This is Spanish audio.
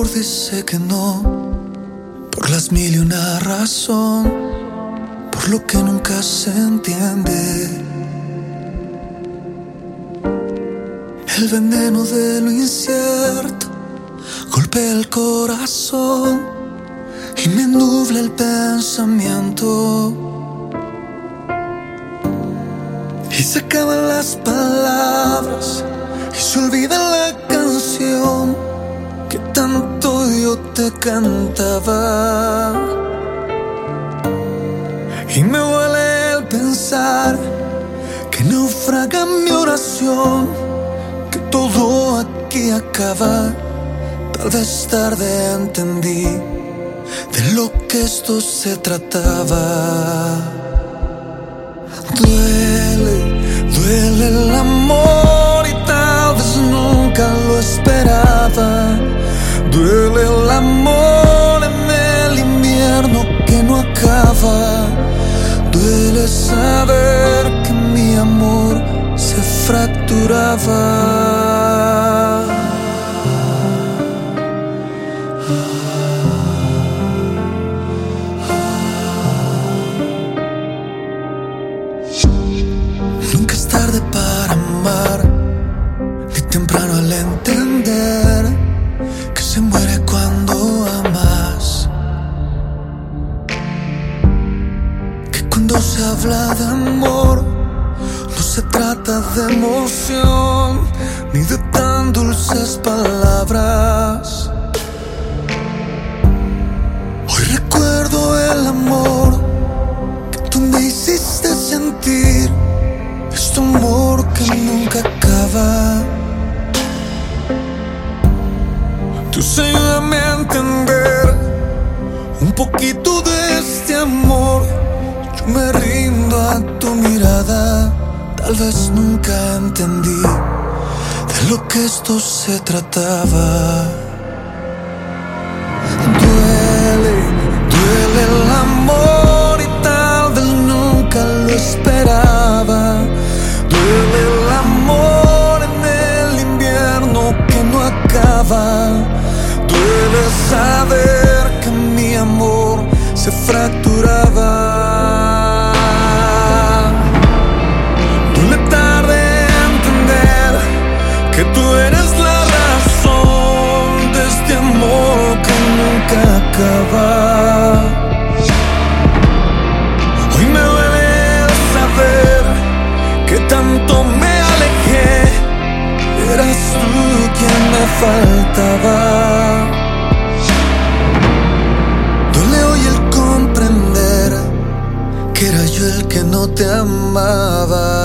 amor dice que no, por las mil y una razón, por lo que nunca se entiende. El veneno de lo incierto golpea el corazón y me nubla el pensamiento. Y se acaban las palabras y se olvida la Y me duele el pensar que naufraga mi oración, que todo aquí acaba. Tal vez tarde entendí de lo que esto se trataba. Duele, duele el amor Nunca es tarde para amar, ni temprano al entender que se muere cuando amas. Que cuando se habla de amor, trata de emoción, ni de tan dulces palabras. Hoy recuerdo el amor que tú me hiciste sentir. Es tu amor que nunca acaba. Tú ayúdame a entender un poquito de este amor. Yo me rindo a. Tal vez nunca entendí de lo que esto se trataba. Duele, duele el amor y tal vez nunca lo esperaba. Duele el amor en el invierno que no acaba. Duele saber que mi amor se fracturaba. Nunca acaba. Hoy me duele saber que tanto me alejé. Eras tú quien me faltaba. Duele hoy el comprender que era yo el que no te amaba.